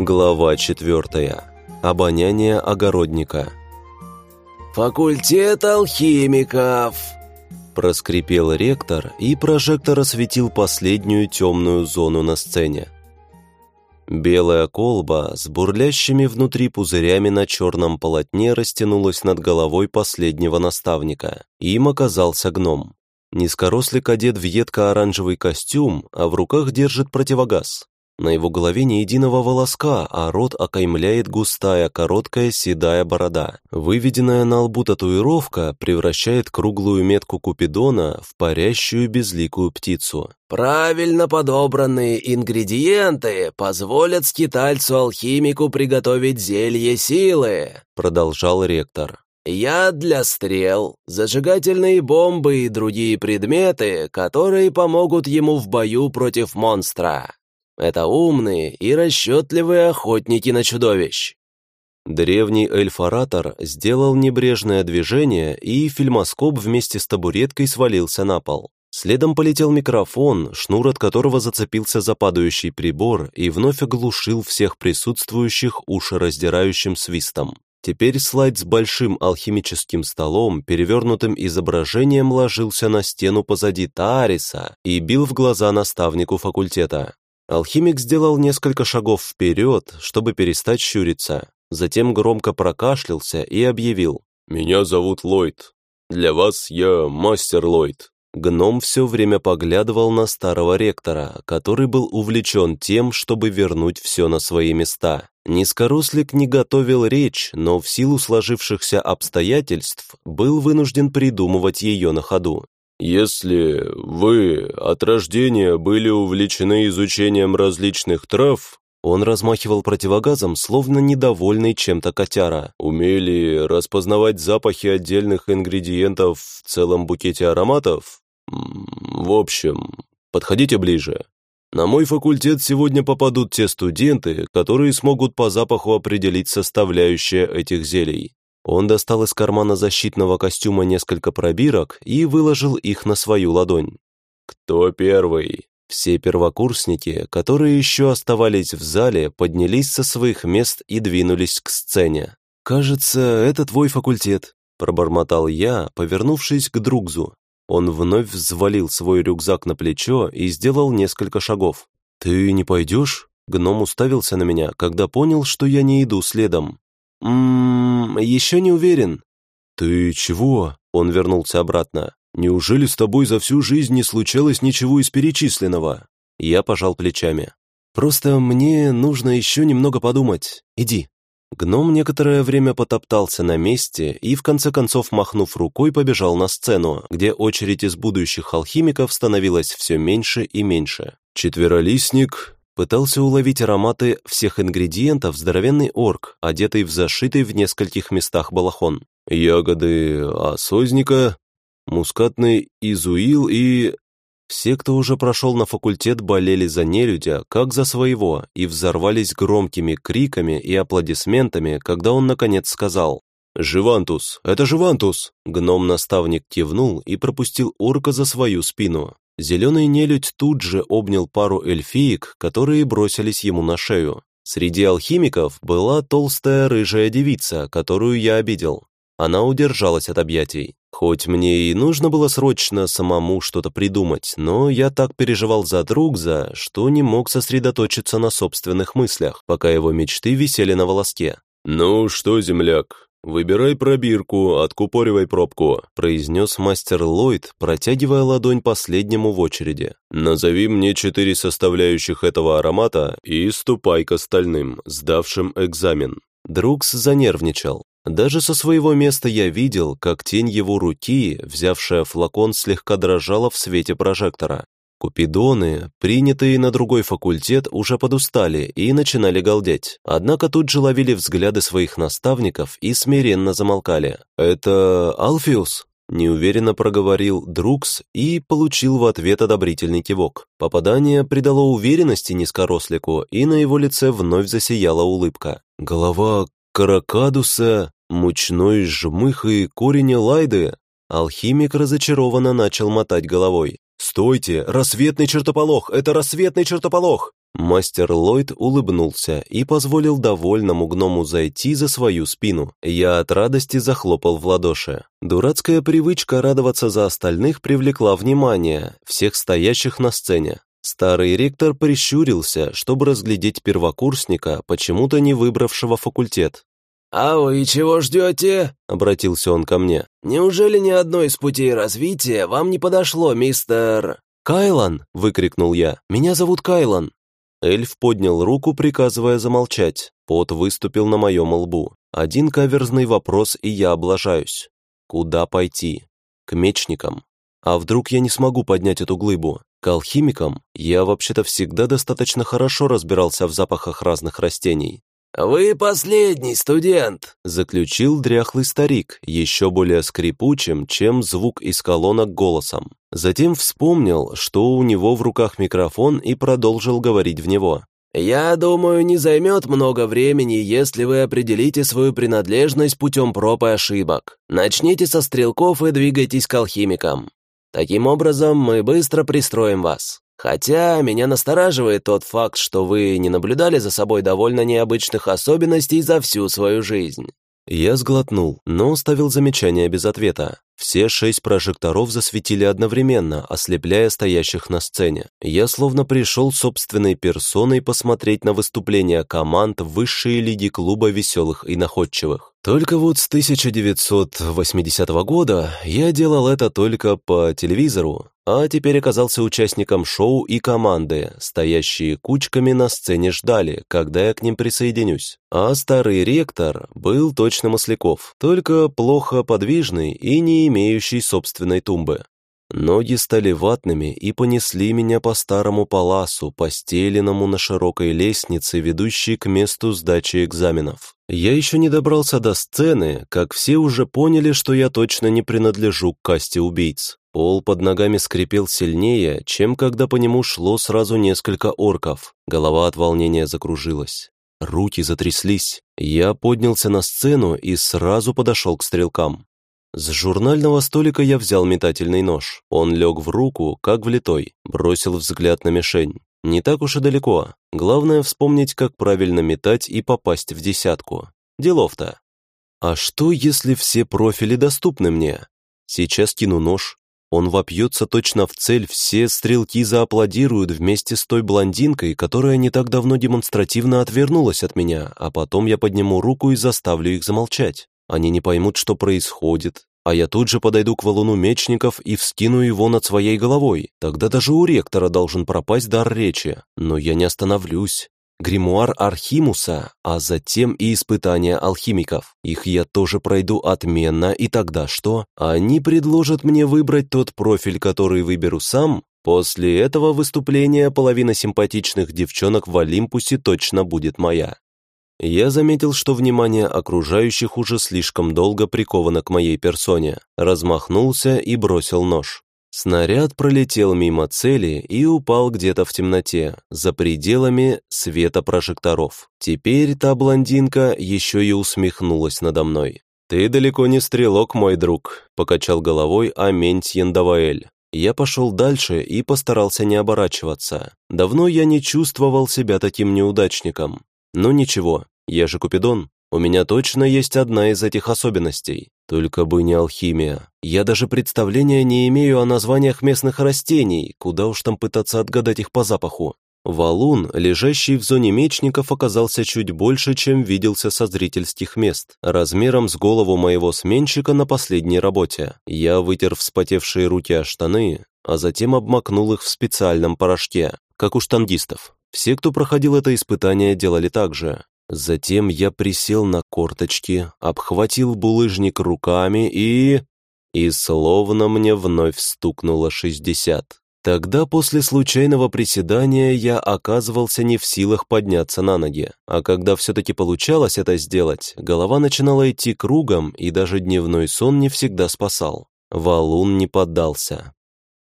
Глава четвертая. Обоняние огородника. «Факультет алхимиков!» Проскрипел ректор, и прожектор осветил последнюю темную зону на сцене. Белая колба с бурлящими внутри пузырями на черном полотне растянулась над головой последнего наставника. Им оказался гном. Низкорослый одет в едко-оранжевый костюм, а в руках держит противогаз. На его голове ни единого волоска, а рот окаймляет густая, короткая, седая борода. Выведенная на лбу татуировка превращает круглую метку Купидона в парящую безликую птицу. «Правильно подобранные ингредиенты позволят скитальцу-алхимику приготовить зелье силы», продолжал ректор. Яд для стрел, зажигательные бомбы и другие предметы, которые помогут ему в бою против монстра. Это умные и расчетливые охотники на чудовищ. Древний эльф-оратор сделал небрежное движение, и фильмоскоп вместе с табуреткой свалился на пол. Следом полетел микрофон, шнур от которого зацепился за падающий прибор и вновь оглушил всех присутствующих ушераздирающим свистом. Теперь слайд с большим алхимическим столом, перевернутым изображением, ложился на стену позади Таариса и бил в глаза наставнику факультета. Алхимик сделал несколько шагов вперед, чтобы перестать щуриться. Затем громко прокашлялся и объявил. «Меня зовут Ллойд. Для вас я мастер Ллойд». Гном все время поглядывал на старого ректора, который был увлечен тем, чтобы вернуть все на свои места. Низкорослик не готовил речь, но в силу сложившихся обстоятельств был вынужден придумывать ее на ходу. Если вы от рождения были увлечены изучением различных трав, он размахивал противогазом, словно недовольный чем-то котяра. Умели распознавать запахи отдельных ингредиентов в целом букете ароматов? В общем, подходите ближе. На мой факультет сегодня попадут те студенты, которые смогут по запаху определить составляющие этих зелий. Он достал из кармана защитного костюма несколько пробирок и выложил их на свою ладонь. «Кто первый?» Все первокурсники, которые еще оставались в зале, поднялись со своих мест и двинулись к сцене. «Кажется, это твой факультет», – пробормотал я, повернувшись к Другзу. Он вновь взвалил свой рюкзак на плечо и сделал несколько шагов. «Ты не пойдешь?» Гном уставился на меня, когда понял, что я не иду следом. «Ммм, еще не уверен». «Ты чего?» Он вернулся обратно. «Неужели с тобой за всю жизнь не случалось ничего из перечисленного?» Я пожал плечами. «Просто мне нужно еще немного подумать. Иди». Гном некоторое время потоптался на месте и, в конце концов, махнув рукой, побежал на сцену, где очередь из будущих алхимиков становилась все меньше и меньше. Четверолистник, Пытался уловить ароматы всех ингредиентов здоровенный орк, одетый в зашитый в нескольких местах балахон. Ягоды осозника, мускатный изуил и... Все, кто уже прошел на факультет, болели за нелюдя, как за своего, и взорвались громкими криками и аплодисментами, когда он, наконец, сказал «Живантус! Это Живантус!» Гном-наставник кивнул и пропустил орка за свою спину. Зеленый нелюдь тут же обнял пару эльфиек, которые бросились ему на шею. Среди алхимиков была толстая рыжая девица, которую я обидел. Она удержалась от объятий. Хоть мне и нужно было срочно самому что-то придумать, но я так переживал за Другза, что не мог сосредоточиться на собственных мыслях, пока его мечты висели на волоске. «Ну что, земляк, «Выбирай пробирку, откупоривай пробку», произнес мастер Ллойд, протягивая ладонь последнему в очереди. «Назови мне четыре составляющих этого аромата и ступай к остальным, сдавшим экзамен». Друкс занервничал. Даже со своего места я видел, как тень его руки, взявшая флакон, слегка дрожала в свете прожектора. Купидоны, принятые на другой факультет, уже подустали и начинали галдеть. Однако тут же ловили взгляды своих наставников и смиренно замолкали. «Это Алфиус?» Неуверенно проговорил Друкс и получил в ответ одобрительный кивок. Попадание придало уверенности низкорослику, и на его лице вновь засияла улыбка. Голова Каракадуса, мучной жмых и корень Лайды. Алхимик разочарованно начал мотать головой. «Стойте! Рассветный чертополох! Это рассветный чертополох!» Мастер Ллойд улыбнулся и позволил довольному гному зайти за свою спину. Я от радости захлопал в ладоши. Дурацкая привычка радоваться за остальных привлекла внимание всех стоящих на сцене. Старый ректор прищурился, чтобы разглядеть первокурсника, почему-то не выбравшего факультет. «А вы чего ждете?» — обратился он ко мне. «Неужели ни одно из путей развития вам не подошло, мистер...» «Кайлан!» — выкрикнул я. «Меня зовут Кайлан!» Эльф поднял руку, приказывая замолчать. Пот выступил на моем лбу. Один каверзный вопрос, и я облажаюсь. Куда пойти? К мечникам. А вдруг я не смогу поднять эту глыбу? К алхимикам я вообще-то всегда достаточно хорошо разбирался в запахах разных растений. «Вы последний студент», — заключил дряхлый старик, еще более скрипучим, чем звук из колонок голосом. Затем вспомнил, что у него в руках микрофон и продолжил говорить в него. «Я думаю, не займет много времени, если вы определите свою принадлежность путем проб и ошибок. Начните со стрелков и двигайтесь к алхимикам. Таким образом, мы быстро пристроим вас. Хотя меня настораживает тот факт, что вы не наблюдали за собой довольно необычных особенностей за всю свою жизнь. Я сглотнул, но оставил замечание без ответа. Все шесть прожекторов засветили одновременно, ослепляя стоящих на сцене. Я словно пришел собственной персоной посмотреть на выступления команд высшей лиги клуба веселых и находчивых. Только вот с 1980 года я делал это только по телевизору, а теперь оказался участником шоу и команды, стоящие кучками на сцене ждали, когда я к ним присоединюсь. А старый ректор был точно Масляков, только плохо подвижный и не имеющий собственной тумбы. Ноги стали ватными и понесли меня по старому паласу, постеленному на широкой лестнице, ведущей к месту сдачи экзаменов. Я еще не добрался до сцены, как все уже поняли, что я точно не принадлежу к касте убийц. Пол под ногами скрипел сильнее, чем когда по нему шло сразу несколько орков. Голова от волнения закружилась. Руки затряслись. Я поднялся на сцену и сразу подошел к стрелкам. С журнального столика я взял метательный нож. Он лег в руку, как влитой, бросил взгляд на мишень. Не так уж и далеко. Главное вспомнить, как правильно метать и попасть в десятку. Делов-то. А что, если все профили доступны мне? Сейчас кину нож, он вопьется точно в цель, все стрелки зааплодируют вместе с той блондинкой, которая не так давно демонстративно отвернулась от меня, а потом я подниму руку и заставлю их замолчать. Они не поймут, что происходит, а я тут же подойду к валуну мечников и вскину его над своей головой. Тогда даже у ректора должен пропасть дар речи. Но я не остановлюсь гримуар Архимуса, а затем и испытания алхимиков. Их я тоже пройду отменно, и тогда что? Они предложат мне выбрать тот профиль, который выберу сам? После этого выступления половина симпатичных девчонок в Олимпусе точно будет моя. Я заметил, что внимание окружающих уже слишком долго приковано к моей персоне, размахнулся и бросил нож. Снаряд пролетел мимо цели и упал где-то в темноте, за пределами света прожекторов. Теперь та блондинка еще и усмехнулась надо мной. «Ты далеко не стрелок, мой друг», — покачал головой Аментьен Даваэль. Я пошел дальше и постарался не оборачиваться. Давно я не чувствовал себя таким неудачником. Но ничего, я же Купидон, у меня точно есть одна из этих особенностей. Только бы не алхимия. Я даже представления не имею о названиях местных растений, куда уж там пытаться отгадать их по запаху. Валун, лежащий в зоне мечников, оказался чуть больше, чем виделся со зрительских мест, размером с голову моего сменщика на последней работе. Я вытер вспотевшие руки о штаны, а затем обмакнул их в специальном порошке, как у штангистов. Все, кто проходил это испытание, делали так же. Затем я присел на корточки, обхватил булыжник руками и... И словно мне вновь стукнуло шестьдесят. Тогда после случайного приседания я оказывался не в силах подняться на ноги, а когда все-таки получалось это сделать, голова начинала идти кругом, и даже дневной сон не всегда спасал. Валун не поддался.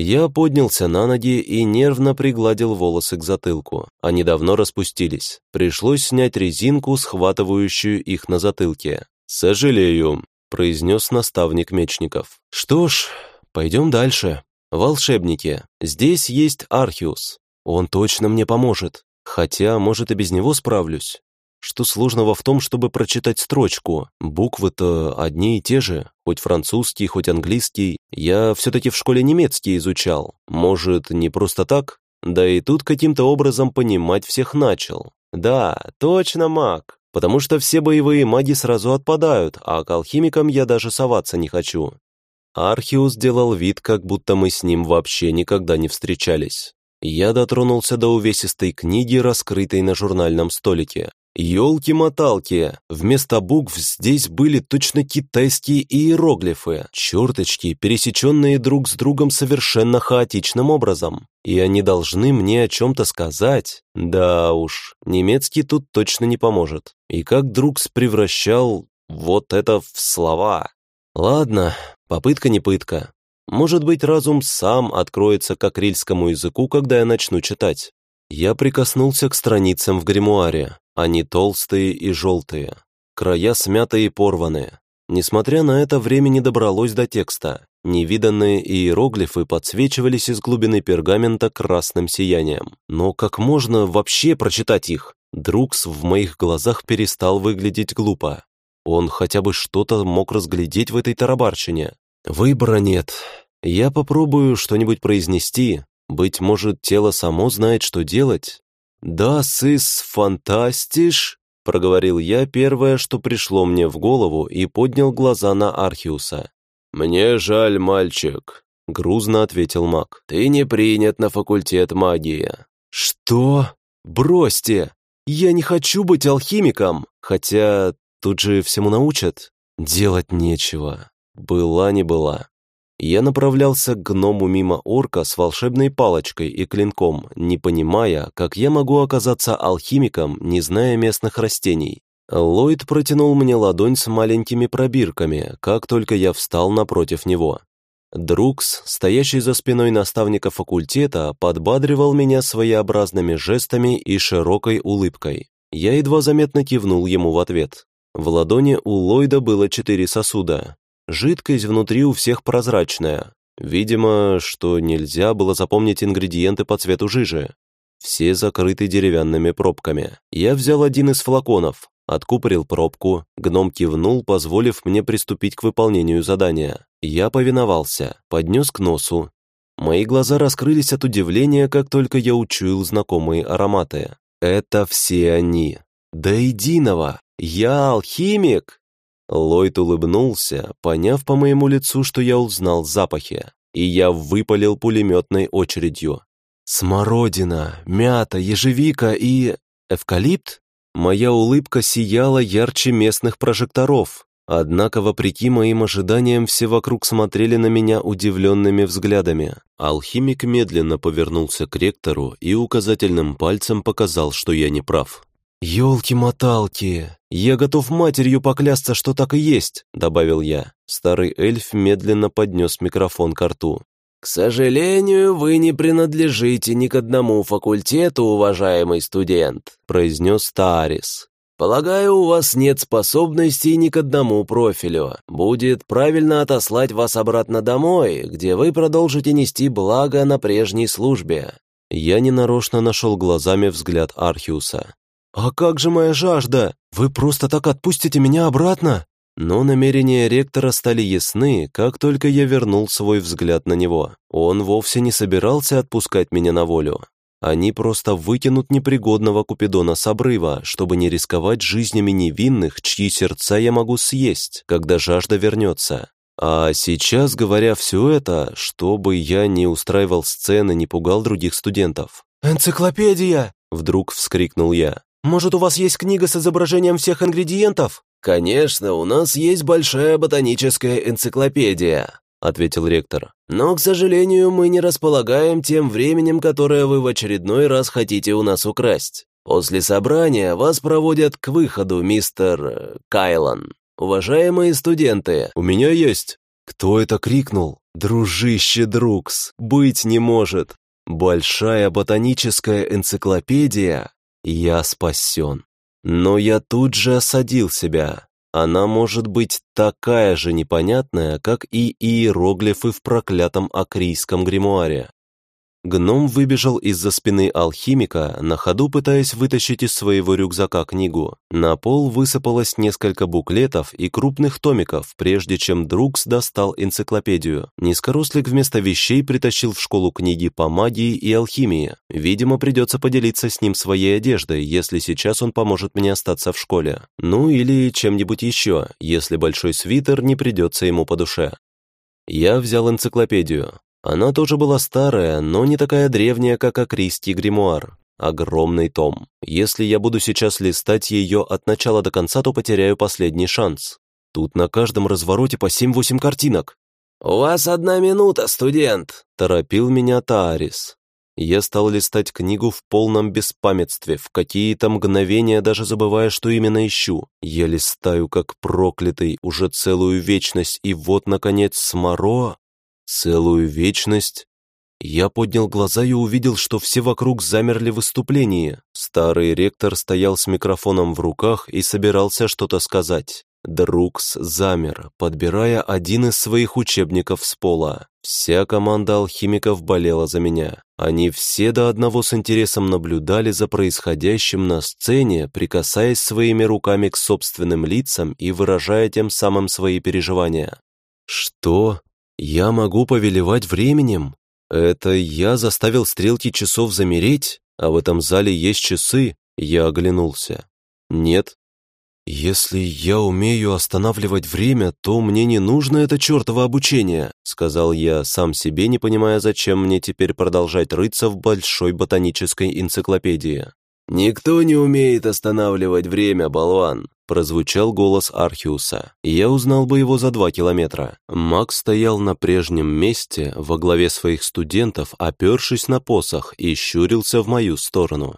Я поднялся на ноги и нервно пригладил волосы к затылку. Они давно распустились. Пришлось снять резинку, схватывающую их на затылке. «Сожалею», — произнес наставник мечников. «Что ж, пойдем дальше». волшебники, здесь есть Архиус. Он точно мне поможет. Хотя, может, и без него справлюсь. Что сложного в том, чтобы прочитать строчку? Буквы-то одни и те же, хоть французский, хоть английский. Я все-таки в школе немецкий изучал. Может, не просто так? Да и тут каким-то образом понимать всех начал. Да, точно маг. Потому что все боевые маги сразу отпадают, а к алхимикам я даже соваться не хочу. Архиус делал вид, как будто мы с ним вообще никогда не встречались. Я дотронулся до увесистой книги, раскрытой на журнальном столике. Ёлки-моталки, вместо букв здесь были точно китайские иероглифы, черточки, пересеченные друг с другом совершенно хаотичным образом. И они должны мне о чем-то сказать. Да уж, немецкий тут точно не поможет. И как Друкс превращал вот это в слова. Ладно, попытка не пытка. Может быть, разум сам откроется к акрильскому языку, когда я начну читать. Я прикоснулся к страницам в гримуаре. Они толстые и желтые, края смятые и порванные. Несмотря на это, время не добралось до текста. Невиданные иероглифы подсвечивались из глубины пергамента красным сиянием. Но как можно вообще прочитать их? Друкс в моих глазах перестал выглядеть глупо. Он хотя бы что-то мог разглядеть в этой тарабарщине. Выбора нет. Я попробую что-нибудь произнести. Быть может, тело само знает, что делать. «Да, сыс, фантастиш!» — проговорил я первое, что пришло мне в голову, и поднял глаза на Архиуса. «Мне жаль, мальчик», — грузно ответил маг. «Ты не принят на факультет магии». «Что? Бросьте! Я не хочу быть алхимиком! Хотя тут же всему научат. Делать нечего. Была не была». Я направлялся к гному мимо орка с волшебной палочкой и клинком, не понимая, как я могу оказаться алхимиком, не зная местных растений. Ллойд протянул мне ладонь с маленькими пробирками, как только я встал напротив него. Друкс, стоящий за спиной наставника факультета, подбадривал меня своеобразными жестами и широкой улыбкой. Я едва заметно кивнул ему в ответ. В ладони у Ллойда было четыре сосуда, Жидкость внутри у всех прозрачная. Видимо, что нельзя было запомнить ингредиенты по цвету жижи. Все закрыты деревянными пробками. Я взял один из флаконов, откупорил пробку, гном кивнул, позволив мне приступить к выполнению задания. Я повиновался, поднес к носу. Мои глаза раскрылись от удивления, как только я учуял знакомые ароматы. Это все они. До единого. Я алхимик! Ллойд улыбнулся, поняв по моему лицу, что я узнал запахи, и я выпалил пулеметной очередью. «Смородина, мята, ежевика и... эвкалипт?» Моя улыбка сияла ярче местных прожекторов, однако, вопреки моим ожиданиям, все вокруг смотрели на меня удивленными взглядами. Алхимик медленно повернулся к ректору и указательным пальцем показал, что я не прав. «Елки-моталки! Я готов матерью поклясться, что так и есть», — добавил я. Старый эльф медленно поднес микрофон к рту. «К сожалению, вы не принадлежите ни к одному факультету, уважаемый студент», — произнес Таарис. «Полагаю, у вас нет способностей ни к одному профилю. Будет правильно отослать вас обратно домой, где вы продолжите нести благо на прежней службе». Я ненарочно нашел глазами взгляд Архиуса. «А как же моя жажда? Вы просто так отпустите меня обратно?» Но намерения ректора стали ясны, как только я вернул свой взгляд на него. Он вовсе не собирался отпускать меня на волю. Они просто выкинут непригодного Купидона с обрыва, чтобы не рисковать жизнями невинных, чьи сердца я могу съесть, когда жажда вернется. А сейчас, говоря все это, чтобы я не устраивал сцены, не пугал других студентов. «Энциклопедия!» — вдруг вскрикнул я. Может, у вас есть книга с изображением всех ингредиентов?» «Конечно, у нас есть большая ботаническая энциклопедия», — ответил ректор. «Но, к сожалению, мы не располагаем тем временем, которое вы в очередной раз хотите у нас украсть. После собрания вас проводят к выходу, мистер... Э, Кайлан. Уважаемые студенты...» «У меня есть...» «Кто это крикнул?» «Дружище Друкс, быть не может!» «Большая ботаническая энциклопедия я спасен. Но я тут же осадил себя. Она может быть такая же непонятная, как и иероглифы в проклятом акрийском гримуаре. Гном выбежал из-за спины алхимика, на ходу пытаясь вытащить из своего рюкзака книгу. На пол высыпалось несколько буклетов и крупных томиков, прежде чем Друкс достал энциклопедию. Низкорослик вместо вещей притащил в школу книги по магии и алхимии. Видимо, придется поделиться с ним своей одеждой, если сейчас он поможет мне остаться в школе. Ну или чем-нибудь еще, если большой свитер не придется ему по душе. Я взял энциклопедию. Она тоже была старая, но не такая древняя, как Акристий гримуар. Огромный том. Если я буду сейчас листать ее от начала до конца, то потеряю последний шанс. Тут на каждом развороте по 7-8 картинок. «У вас одна минута, студент», — торопил меня Таарис. Я стал листать книгу в полном беспамятстве, в какие-то мгновения даже забывая, что именно ищу. Я листаю, как проклятый, уже целую вечность, и вот, наконец, Смаро Целую вечность? Я поднял глаза и увидел, что все вокруг замерли в выступлении. Старый ректор стоял с микрофоном в руках и собирался что-то сказать. Друкс замер, подбирая один из своих учебников с пола. Вся команда алхимиков болела за меня. Они все до одного с интересом наблюдали за происходящим на сцене, прикасаясь своими руками к собственным лицам и выражая тем самым свои переживания. «Что? Я могу повелевать временем? Это я заставил стрелки часов замереть, а в этом зале есть часы? Я оглянулся. Нет. Если я умею останавливать время, то мне не нужно это чертово обучение, сказал я сам себе, не понимая, зачем мне теперь продолжать рыться в большой ботанической энциклопедии. «Никто не умеет останавливать время, болван!» Прозвучал голос Архиуса. Я узнал бы его за два километра. Макс стоял на прежнем месте, во главе своих студентов, опершись на посох, и щурился в мою сторону.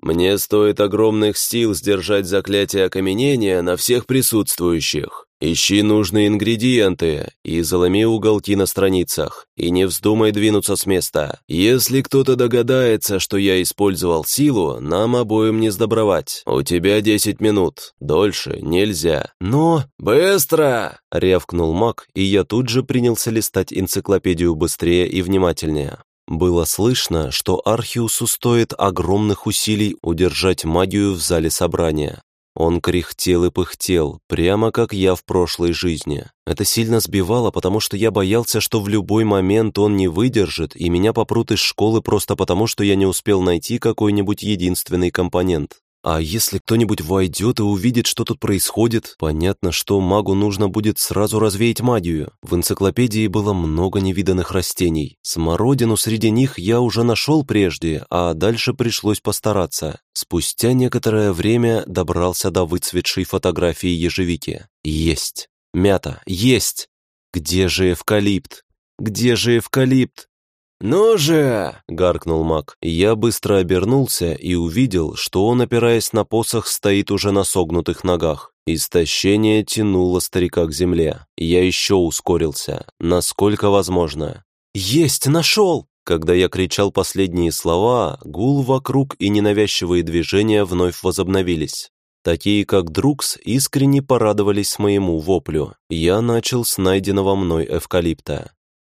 Мне стоит огромных сил сдержать заклятие окаменения на всех присутствующих. Ищи нужные ингредиенты и заломи уголки на страницах, и не вздумай двинуться с места. Если кто-то догадается, что я использовал силу, нам обоим не сдобровать. У тебя десять минут, дольше нельзя. Но... «Быстро!» — рявкнул маг, и я тут же принялся листать энциклопедию быстрее и внимательнее. Было слышно, что Архиусу стоит огромных усилий удержать магию в зале собрания. Он кряхтел и пыхтел, прямо как я в прошлой жизни. Это сильно сбивало, потому что я боялся, что в любой момент он не выдержит, и меня попрут из школы просто потому, что я не успел найти какой-нибудь единственный компонент. А если кто-нибудь войдет и увидит, что тут происходит, понятно, что магу нужно будет сразу развеять магию. В энциклопедии было много невиданных растений. Смородину среди них я уже нашел прежде, а дальше пришлось постараться. Спустя некоторое время добрался до выцветшей фотографии ежевики. Есть. Мята. Есть. Где же эвкалипт? Где же эвкалипт? «Ну же!» — гаркнул маг. Я быстро обернулся и увидел, что он, опираясь на посох, стоит уже на согнутых ногах. Истощение тянуло старика к земле. Я еще ускорился, насколько возможно. «Есть, нашел!» Когда я кричал последние слова, гул вокруг и ненавязчивые движения вновь возобновились. Такие, как Друкс, искренне порадовались моему воплю. Я начал с найденного мной эвкалипта.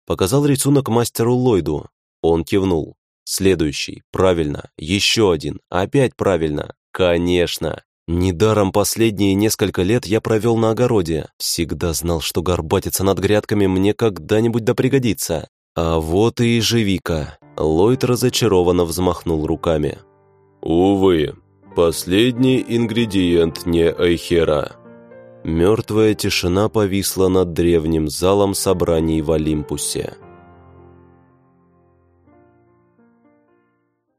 Показал рисунок мастеру Ллойду. Он кивнул. Следующий. Правильно. Еще один. Опять правильно. Конечно. Недаром последние несколько лет я провел на огороде. Всегда знал, что горбатиться над грядками мне когда-нибудь да пригодится. А вот и ежевика. Ллойд разочарованно взмахнул руками. «Увы, последний ингредиент не Айхера. Мертвая тишина повисла над древним залом собраний в Олимпусе.